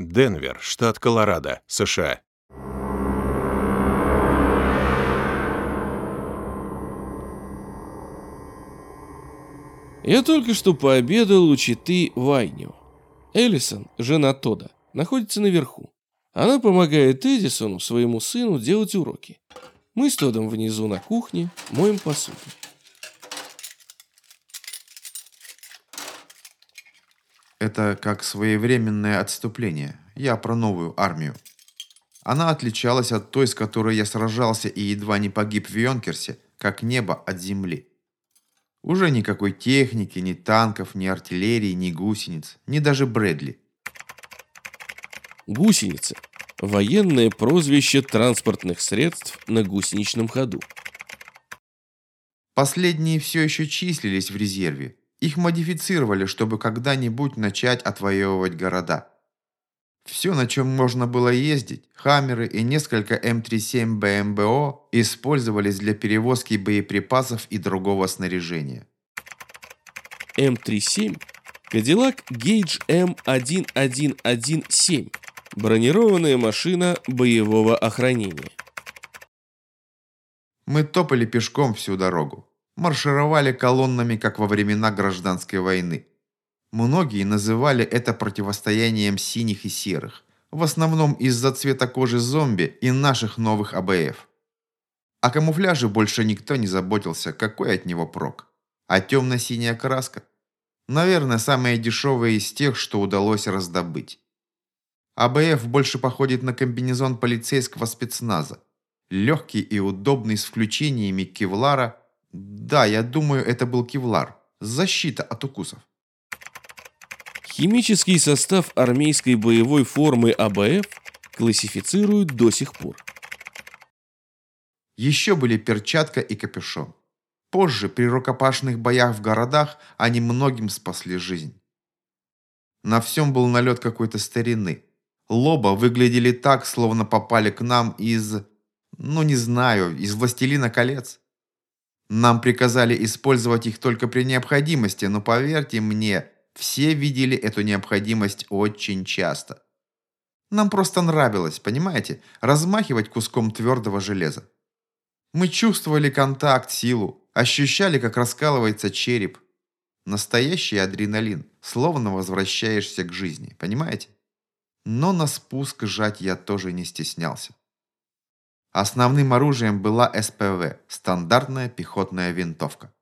Денвер, штат Колорадо, США. Я только что пообедал у Читы Вайню. Эллисон, жена Тода, находится наверху. Она помогает Эдисону, своему сыну, делать уроки. Мы с Тодом внизу на кухне моем посуду. Это как своевременное отступление. Я про новую армию. Она отличалась от той, с которой я сражался и едва не погиб в Йонкерсе, как небо от земли. Уже никакой техники, ни танков, ни артиллерии, ни гусениц, ни даже Брэдли. Гусеница – военное прозвище транспортных средств на гусеничном ходу. Последние все еще числились в резерве. Их модифицировали, чтобы когда-нибудь начать отвоевывать города. Все, на чем можно было ездить, хаммеры и несколько М37 БМБО использовались для перевозки боеприпасов и другого снаряжения. М37 – Кадиллак Гейдж М1117 – бронированная машина боевого охранения. Мы топали пешком всю дорогу. Маршировали колоннами, как во времена гражданской войны. Многие называли это противостоянием синих и серых, в основном из-за цвета кожи зомби и наших новых АБФ. О камуфляже больше никто не заботился, какой от него прок. А темно-синяя краска? Наверное, самая дешевая из тех, что удалось раздобыть. АБФ больше походит на комбинезон полицейского спецназа. Легкий и удобный с включениями кевлара. Да, я думаю, это был кевлар. Защита от укусов. Химический состав армейской боевой формы АБФ классифицируют до сих пор. Еще были перчатка и капюшон. Позже, при рукопашных боях в городах, они многим спасли жизнь. На всем был налет какой-то старины. Лоба выглядели так, словно попали к нам из... Ну, не знаю, из «Властелина колец». Нам приказали использовать их только при необходимости, но поверьте мне, все видели эту необходимость очень часто. Нам просто нравилось, понимаете, размахивать куском твердого железа. Мы чувствовали контакт, силу, ощущали, как раскалывается череп. Настоящий адреналин, словно возвращаешься к жизни, понимаете? Но на спуск жать я тоже не стеснялся. Основным оружием была СПВ – стандартная пехотная винтовка.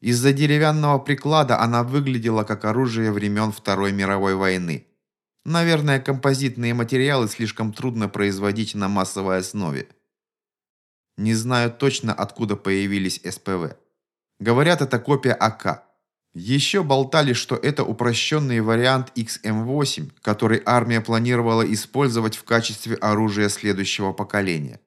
Из-за деревянного приклада она выглядела как оружие времен Второй мировой войны. Наверное, композитные материалы слишком трудно производить на массовой основе. Не знаю точно, откуда появились СПВ. Говорят, это копия АК. Еще болтали, что это упрощенный вариант XM8, который армия планировала использовать в качестве оружия следующего поколения.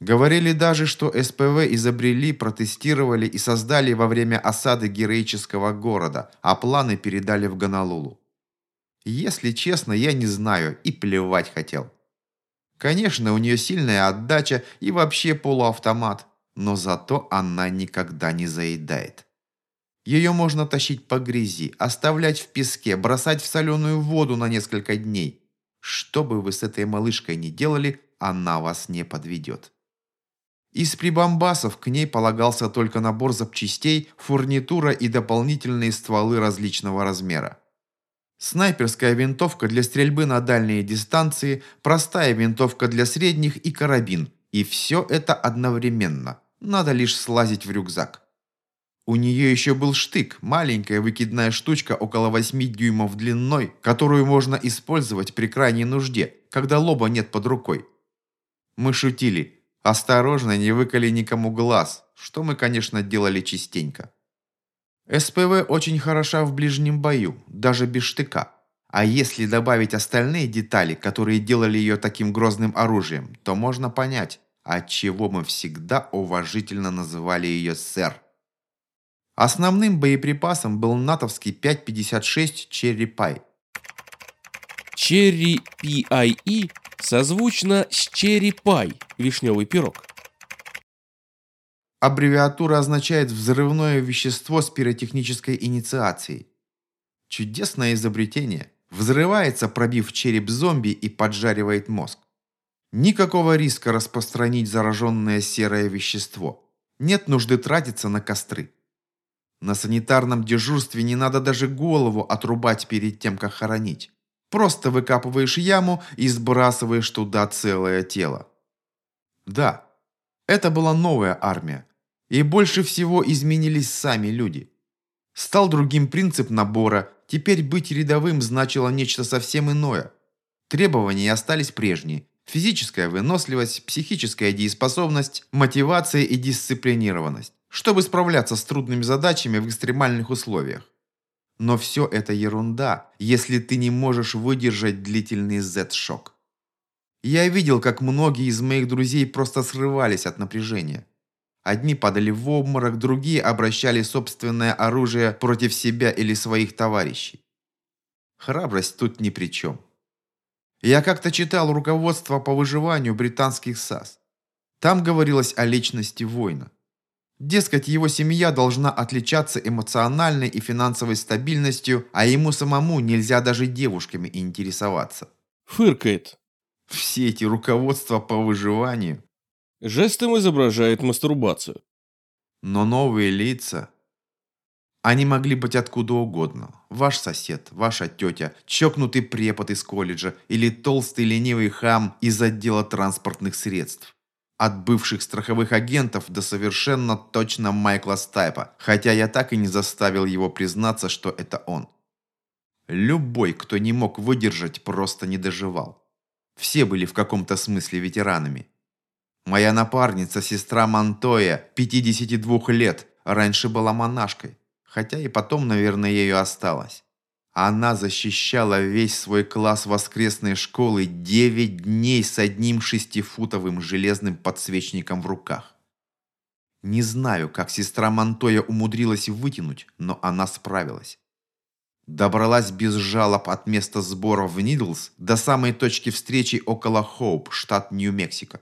Говорили даже, что СПВ изобрели, протестировали и создали во время осады героического города, а планы передали в Гонолулу. Если честно, я не знаю и плевать хотел. Конечно, у нее сильная отдача и вообще полуавтомат, но зато она никогда не заедает. Ее можно тащить по грязи, оставлять в песке, бросать в соленую воду на несколько дней. Что бы вы с этой малышкой ни делали, она вас не подведет. Из прибамбасов к ней полагался только набор запчастей, фурнитура и дополнительные стволы различного размера. Снайперская винтовка для стрельбы на дальние дистанции, простая винтовка для средних и карабин. И все это одновременно. Надо лишь слазить в рюкзак. У нее еще был штык, маленькая выкидная штучка около 8 дюймов длиной, которую можно использовать при крайней нужде, когда лоба нет под рукой. Мы шутили – Осторожно, не выколи никому глаз, что мы, конечно, делали частенько. СПВ очень хороша в ближнем бою, даже без штыка. А если добавить остальные детали, которые делали ее таким грозным оружием, то можно понять, отчего мы всегда уважительно называли ее «сэр». Основным боеприпасом был натовский 5.56 Черри Пай. Черри PIE созвучно с Черри Пай, вишневый пирог. Аббревиатура означает «взрывное вещество с пиротехнической инициацией». Чудесное изобретение. Взрывается, пробив череп зомби и поджаривает мозг. Никакого риска распространить зараженное серое вещество. Нет нужды тратиться на костры. На санитарном дежурстве не надо даже голову отрубать перед тем, как хоронить. Просто выкапываешь яму и сбрасываешь туда целое тело. Да, это была новая армия. И больше всего изменились сами люди. Стал другим принцип набора, теперь быть рядовым значило нечто совсем иное. Требования остались прежние. Физическая выносливость, психическая дееспособность, мотивация и дисциплинированность, чтобы справляться с трудными задачами в экстремальных условиях. Но все это ерунда, если ты не можешь выдержать длительный Z-шок. Я видел, как многие из моих друзей просто срывались от напряжения. Одни падали в обморок, другие обращали собственное оружие против себя или своих товарищей. Храбрость тут ни при чем. Я как-то читал руководство по выживанию британских САС. Там говорилось о личности воина. Дескать, его семья должна отличаться эмоциональной и финансовой стабильностью, а ему самому нельзя даже девушками интересоваться. Фыркает. Все эти руководства по выживанию. Жестом изображает мастурбацию. Но новые лица... Они могли быть откуда угодно. Ваш сосед, ваша тетя, чокнутый препод из колледжа или толстый ленивый хам из отдела транспортных средств. От бывших страховых агентов до совершенно точно Майкла Стайпа, хотя я так и не заставил его признаться, что это он. Любой, кто не мог выдержать, просто не доживал. Все были в каком-то смысле ветеранами. Моя напарница, сестра Монтоя, 52 лет, раньше была монашкой, хотя и потом, наверное, ею осталась. Она защищала весь свой класс воскресной школы 9 дней с одним шестифутовым железным подсвечником в руках. Не знаю, как сестра Монтоя умудрилась вытянуть, но она справилась. Добралась без жалоб от места сбора в Нидлс до самой точки встречи около Хоуп, штат Нью-Мексико.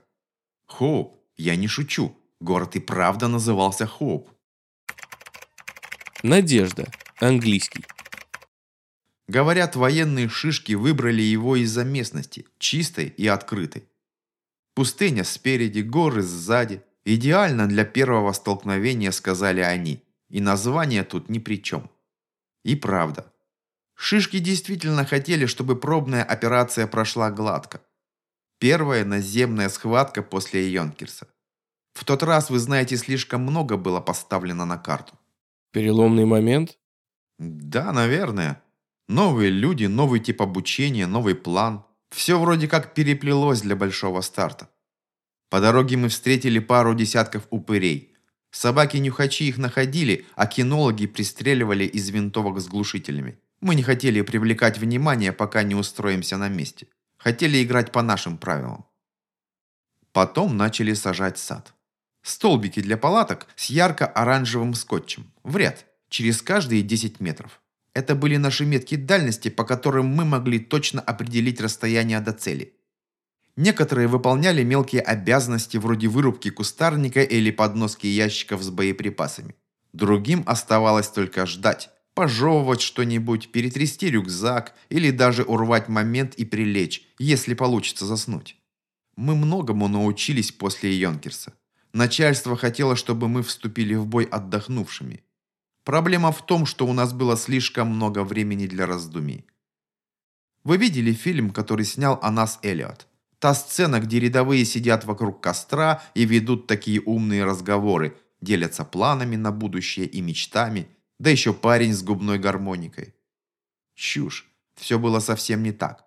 Хоуп, я не шучу, город и правда назывался Хоуп. Надежда. Английский. Говорят, военные шишки выбрали его из-за местности, чистой и открытой. Пустыня спереди, горы сзади. Идеально для первого столкновения, сказали они. И название тут ни при чем. И правда. Шишки действительно хотели, чтобы пробная операция прошла гладко. Первая наземная схватка после Йонкерса. В тот раз, вы знаете, слишком много было поставлено на карту. Переломный момент? Да, наверное. Новые люди, новый тип обучения, новый план. Все вроде как переплелось для большого старта. По дороге мы встретили пару десятков упырей. Собаки-нюхачи их находили, а кинологи пристреливали из винтовок с глушителями. Мы не хотели привлекать внимание, пока не устроимся на месте. Хотели играть по нашим правилам. Потом начали сажать сад. Столбики для палаток с ярко-оранжевым скотчем. В ряд, через каждые 10 метров. Это были наши метки дальности, по которым мы могли точно определить расстояние до цели. Некоторые выполняли мелкие обязанности вроде вырубки кустарника или подноски ящиков с боеприпасами. Другим оставалось только ждать, пожевывать что-нибудь, перетрясти рюкзак или даже урвать момент и прилечь, если получится заснуть. Мы многому научились после Йонкерса. Начальство хотело, чтобы мы вступили в бой отдохнувшими. Проблема в том, что у нас было слишком много времени для раздумий. Вы видели фильм, который снял о нас Эллиот? Та сцена, где рядовые сидят вокруг костра и ведут такие умные разговоры, делятся планами на будущее и мечтами, да еще парень с губной гармоникой. Чушь. Все было совсем не так.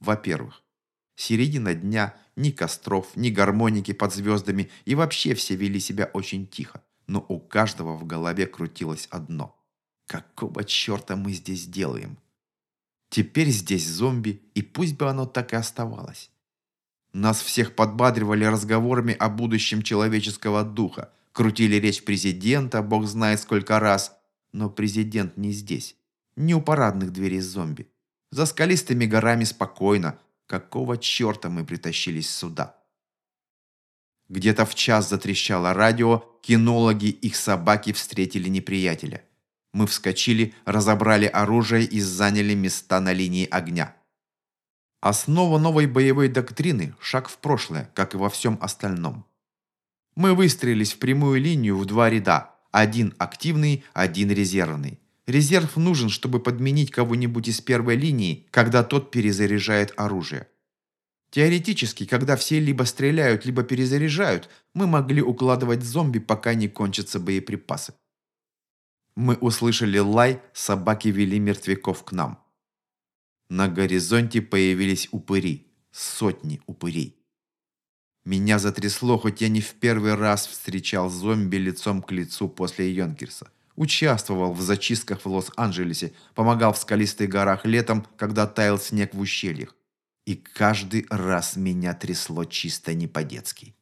Во-первых, середина дня, ни костров, ни гармоники под звездами, и вообще все вели себя очень тихо но у каждого в голове крутилось одно. Какого черта мы здесь делаем? Теперь здесь зомби, и пусть бы оно так и оставалось. Нас всех подбадривали разговорами о будущем человеческого духа, крутили речь президента, бог знает сколько раз, но президент не здесь, не у парадных дверей зомби. За скалистыми горами спокойно, какого черта мы притащились сюда? Где-то в час затрещало радио, кинологи, их собаки встретили неприятеля. Мы вскочили, разобрали оружие и заняли места на линии огня. Основа новой боевой доктрины – шаг в прошлое, как и во всем остальном. Мы выстроились в прямую линию в два ряда. Один активный, один резервный. Резерв нужен, чтобы подменить кого-нибудь из первой линии, когда тот перезаряжает оружие. Теоретически, когда все либо стреляют, либо перезаряжают, мы могли укладывать зомби, пока не кончатся боеприпасы. Мы услышали лай, собаки вели мертвяков к нам. На горизонте появились упыри. Сотни упырей. Меня затрясло, хоть я не в первый раз встречал зомби лицом к лицу после Йонкерса. Участвовал в зачистках в Лос-Анджелесе, помогал в скалистых горах летом, когда таял снег в ущельях. И каждый раз меня трясло чисто не по-детски.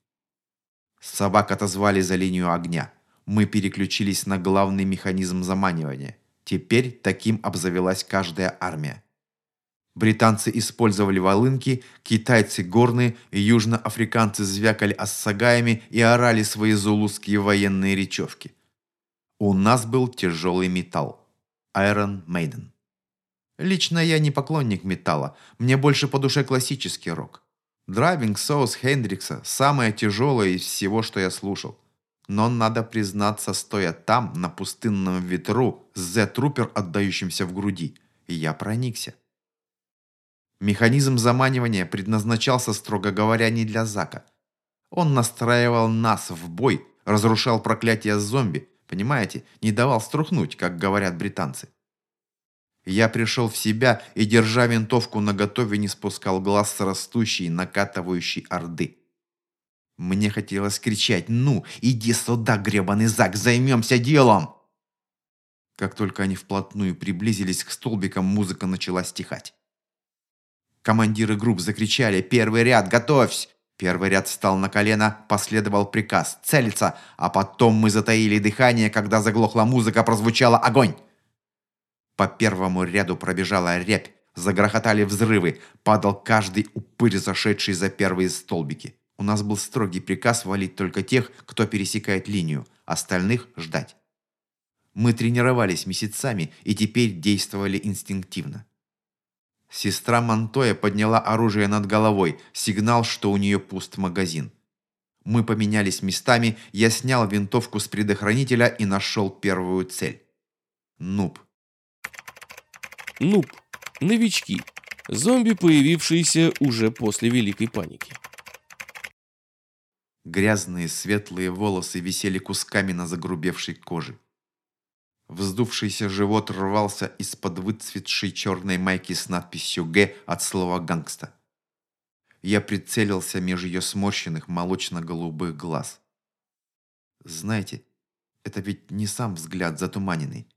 Собак отозвали за линию огня. Мы переключились на главный механизм заманивания. Теперь таким обзавелась каждая армия. Британцы использовали волынки, китайцы – горные, южноафриканцы звякали ассагаями и орали свои зулузские военные речевки. У нас был тяжелый металл – Iron Maiden. Лично я не поклонник металла, мне больше по душе классический рок. Driving South Хендрикса – самое тяжелое из всего, что я слушал. Но надо признаться, стоя там, на пустынном ветру, с Z-трупер, отдающимся в груди, я проникся. Механизм заманивания предназначался, строго говоря, не для Зака. Он настраивал нас в бой, разрушал проклятие зомби, понимаете, не давал струхнуть, как говорят британцы. Я пришел в себя и, держа винтовку наготове, не спускал глаз с растущей, накатывающей орды. Мне хотелось кричать «Ну, иди сюда, гребаный Зак, займемся делом!» Как только они вплотную приблизились к столбикам, музыка начала стихать. Командиры групп закричали «Первый ряд, готовься!» Первый ряд встал на колено, последовал приказ «Целиться!», а потом мы затаили дыхание, когда заглохла музыка, прозвучала «Огонь!». По первому ряду пробежала рябь, загрохотали взрывы, падал каждый упырь, зашедший за первые столбики. У нас был строгий приказ валить только тех, кто пересекает линию, остальных ждать. Мы тренировались месяцами и теперь действовали инстинктивно. Сестра Монтоя подняла оружие над головой, сигнал, что у нее пуст магазин. Мы поменялись местами, я снял винтовку с предохранителя и нашел первую цель. Нуб. Нуб. Новички. Зомби, появившиеся уже после Великой Паники. Грязные светлые волосы висели кусками на загрубевшей коже. Вздувшийся живот рвался из-под выцветшей черной майки с надписью «Г» от слова «гангста». Я прицелился меж ее сморщенных молочно-голубых глаз. Знаете, это ведь не сам взгляд затуманенный.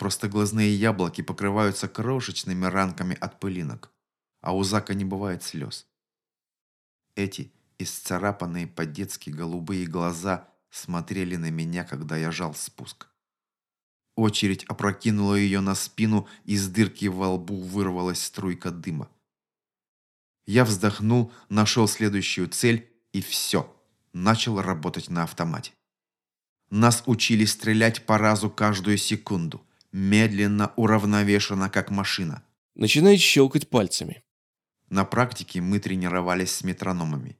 Просто глазные яблоки покрываются крошечными ранками от пылинок, а у Зака не бывает слез. Эти исцарапанные по-детски голубые глаза смотрели на меня, когда я жал спуск. Очередь опрокинула ее на спину, из дырки во лбу вырвалась струйка дыма. Я вздохнул, нашел следующую цель и все. Начал работать на автомате. Нас учили стрелять по разу каждую секунду. Медленно, уравновешенно, как машина. Начинает щелкать пальцами. На практике мы тренировались с метрономами.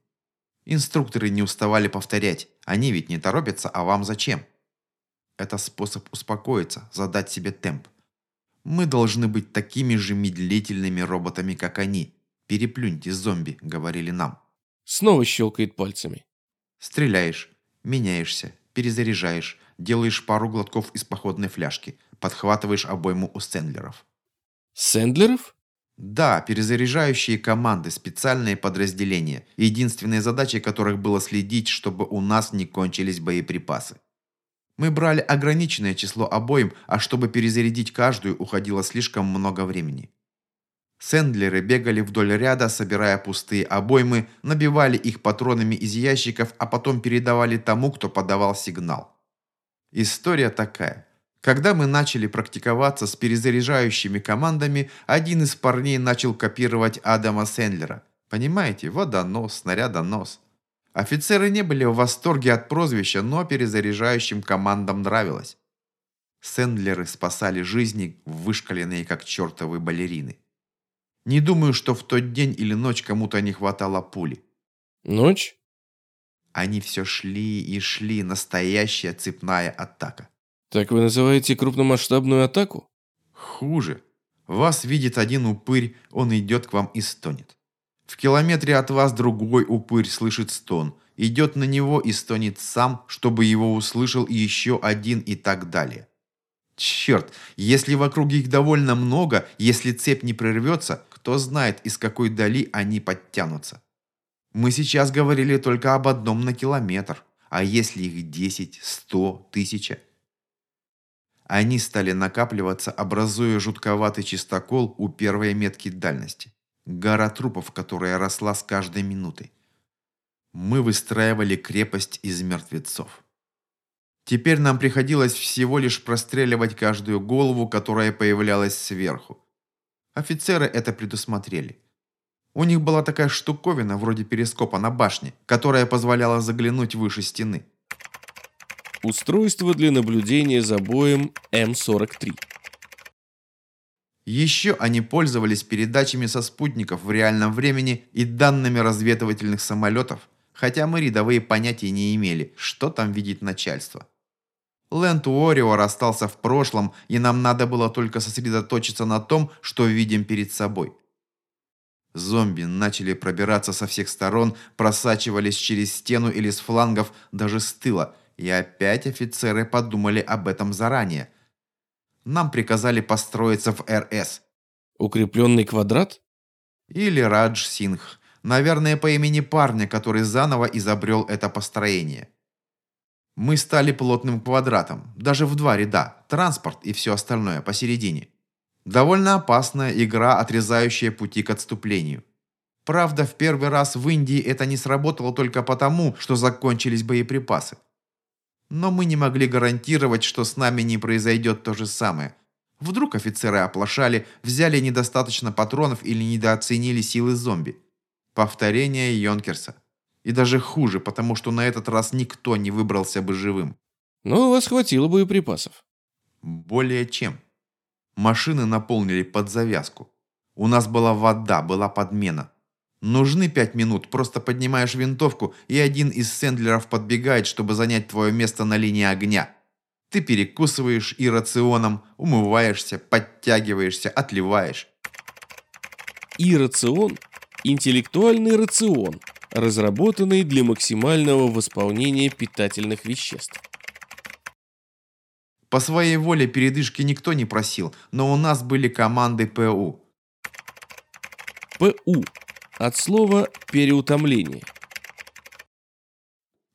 Инструкторы не уставали повторять. Они ведь не торопятся, а вам зачем? Это способ успокоиться, задать себе темп. Мы должны быть такими же медлительными роботами, как они. Переплюньте зомби, говорили нам. Снова щелкает пальцами. Стреляешь, меняешься, перезаряжаешь, делаешь пару глотков из походной фляжки, подхватываешь обойму у сэндлеров. Сэндлеров? Да, перезаряжающие команды, специальные подразделения, единственной задачей которых было следить, чтобы у нас не кончились боеприпасы. Мы брали ограниченное число обоим, а чтобы перезарядить каждую, уходило слишком много времени. Сэндлеры бегали вдоль ряда, собирая пустые обоймы, набивали их патронами из ящиков, а потом передавали тому, кто подавал сигнал. История такая. Когда мы начали практиковаться с перезаряжающими командами, один из парней начал копировать Адама Сэндлера. Понимаете, водонос, снарядонос. Офицеры не были в восторге от прозвища, но перезаряжающим командам нравилось. Сэндлеры спасали жизни, вышкаленные как чертовы балерины. Не думаю, что в тот день или ночь кому-то не хватало пули. Ночь? Они все шли и шли, настоящая цепная атака. Так вы называете крупномасштабную атаку? Хуже. Вас видит один упырь, он идет к вам и стонет. В километре от вас другой упырь слышит стон, идет на него и стонет сам, чтобы его услышал еще один и так далее. Черт, если вокруг их довольно много, если цепь не прервется, кто знает, из какой дали они подтянутся. Мы сейчас говорили только об одном на километр, а если их 10, 100, тысяча? Они стали накапливаться, образуя жутковатый чистокол у первой метки дальности. Гора трупов, которая росла с каждой минутой. Мы выстраивали крепость из мертвецов. Теперь нам приходилось всего лишь простреливать каждую голову, которая появлялась сверху. Офицеры это предусмотрели. У них была такая штуковина, вроде перископа на башне, которая позволяла заглянуть выше стены. Устройство для наблюдения за боем М-43. Еще они пользовались передачами со спутников в реальном времени и данными разведывательных самолетов, хотя мы рядовые понятия не имели, что там видит начальство. Лэнд Уорриор остался в прошлом, и нам надо было только сосредоточиться на том, что видим перед собой. Зомби начали пробираться со всех сторон, просачивались через стену или с флангов, даже с тыла, и опять офицеры подумали об этом заранее. Нам приказали построиться в РС. Укрепленный квадрат? Или Радж Сингх. Наверное, по имени парня, который заново изобрел это построение. Мы стали плотным квадратом, даже в два ряда, транспорт и все остальное посередине. Довольно опасная игра, отрезающая пути к отступлению. Правда, в первый раз в Индии это не сработало только потому, что закончились боеприпасы. Но мы не могли гарантировать, что с нами не произойдет то же самое. Вдруг офицеры оплошали, взяли недостаточно патронов или недооценили силы зомби. Повторение Йонкерса. И даже хуже, потому что на этот раз никто не выбрался бы живым. Но у вас хватило боеприпасов. Более чем. Машины наполнили под завязку. У нас была вода, была подмена. Нужны пять минут, просто поднимаешь винтовку, и один из сэндлеров подбегает, чтобы занять твое место на линии огня. Ты перекусываешь и рационом, умываешься, подтягиваешься, отливаешь. И рацион – интеллектуальный рацион – разработанный для максимального восполнения питательных веществ. По своей воле передышки никто не просил, но у нас были команды ПУ. ПУ от слова «переутомление».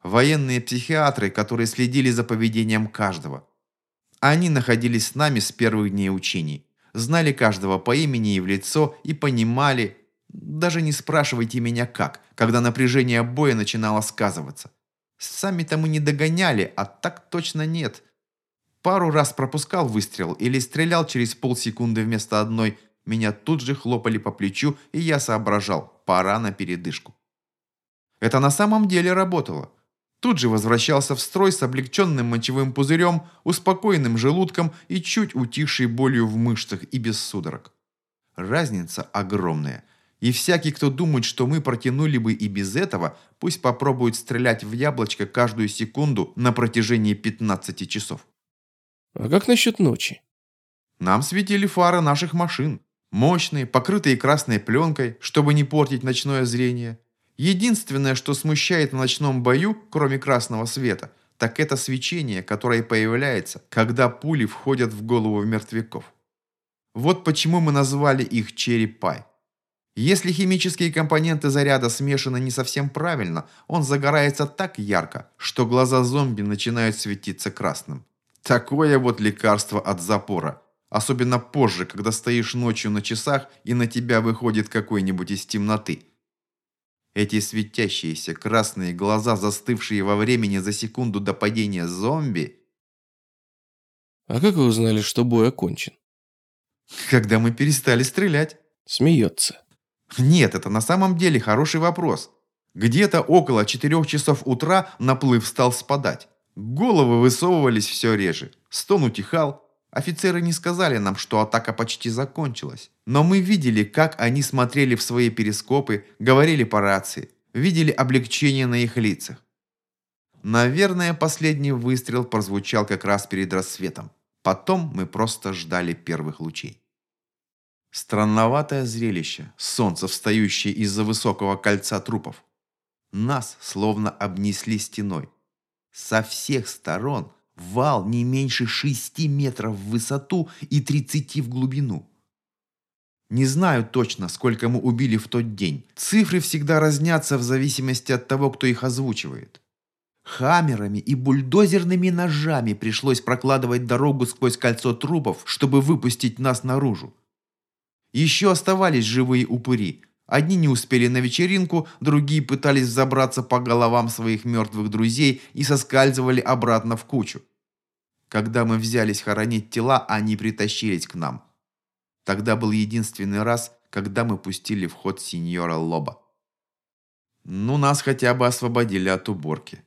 Военные психиатры, которые следили за поведением каждого. Они находились с нами с первых дней учений, знали каждого по имени и в лицо и понимали, даже не спрашивайте меня как, когда напряжение боя начинало сказываться. Сами-то мы не догоняли, а так точно нет. Пару раз пропускал выстрел или стрелял через полсекунды вместо одной, меня тут же хлопали по плечу, и я соображал, пора на передышку. Это на самом деле работало. Тут же возвращался в строй с облегченным мочевым пузырем, успокоенным желудком и чуть утихшей болью в мышцах и без судорог. Разница огромная – и всякий, кто думает, что мы протянули бы и без этого, пусть попробует стрелять в яблочко каждую секунду на протяжении 15 часов. А как насчет ночи? Нам светили фары наших машин. Мощные, покрытые красной пленкой, чтобы не портить ночное зрение. Единственное, что смущает в ночном бою, кроме красного света, так это свечение, которое появляется, когда пули входят в голову мертвяков. Вот почему мы назвали их черепай. Если химические компоненты заряда смешаны не совсем правильно, он загорается так ярко, что глаза зомби начинают светиться красным. Такое вот лекарство от запора. Особенно позже, когда стоишь ночью на часах и на тебя выходит какой-нибудь из темноты. Эти светящиеся красные глаза, застывшие во времени за секунду до падения зомби... А как вы узнали, что бой окончен? Когда мы перестали стрелять. Смеется. Нет, это на самом деле хороший вопрос. Где-то около 4 часов утра наплыв стал спадать. Головы высовывались все реже. Стон утихал. Офицеры не сказали нам, что атака почти закончилась. Но мы видели, как они смотрели в свои перископы, говорили по рации. Видели облегчение на их лицах. Наверное, последний выстрел прозвучал как раз перед рассветом. Потом мы просто ждали первых лучей. Странноватое зрелище, солнце, встающее из-за высокого кольца трупов. Нас словно обнесли стеной. Со всех сторон вал не меньше шести метров в высоту и тридцати в глубину. Не знаю точно, сколько мы убили в тот день. Цифры всегда разнятся в зависимости от того, кто их озвучивает. Хаммерами и бульдозерными ножами пришлось прокладывать дорогу сквозь кольцо трупов, чтобы выпустить нас наружу. Еще оставались живые упыри, Одни не успели на вечеринку, другие пытались забраться по головам своих мертвых друзей и соскальзывали обратно в кучу. Когда мы взялись хоронить тела, они притащились к нам. Тогда был единственный раз, когда мы пустили в ход сеньора Лоба. Ну, нас хотя бы освободили от уборки.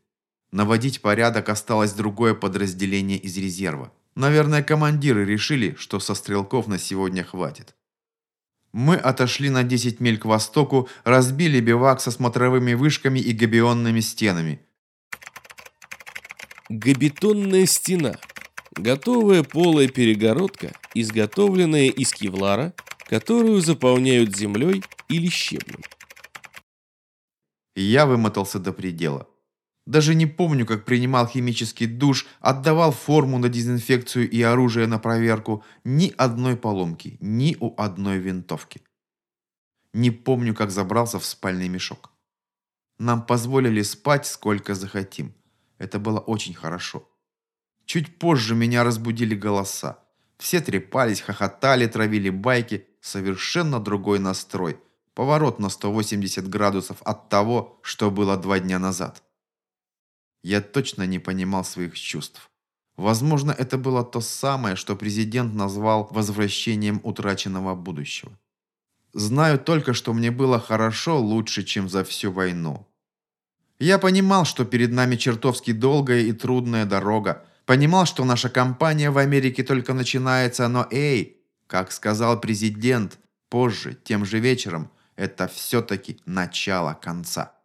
Наводить порядок осталось другое подразделение из резерва. Наверное, командиры решили, что со стрелков на сегодня хватит. Мы отошли на 10 миль к востоку, разбили бивак со смотровыми вышками и габионными стенами. Габетонная стена. Готовая полая перегородка, изготовленная из кевлара, которую заполняют землей или щебнем. Я вымотался до предела. Даже не помню, как принимал химический душ, отдавал форму на дезинфекцию и оружие на проверку. Ни одной поломки, ни у одной винтовки. Не помню, как забрался в спальный мешок. Нам позволили спать сколько захотим. Это было очень хорошо. Чуть позже меня разбудили голоса. Все трепались, хохотали, травили байки. Совершенно другой настрой. Поворот на 180 градусов от того, что было два дня назад. Я точно не понимал своих чувств. Возможно, это было то самое, что президент назвал возвращением утраченного будущего. Знаю только, что мне было хорошо лучше, чем за всю войну. Я понимал, что перед нами чертовски долгая и трудная дорога. Понимал, что наша кампания в Америке только начинается, но эй, как сказал президент, позже, тем же вечером, это все-таки начало конца.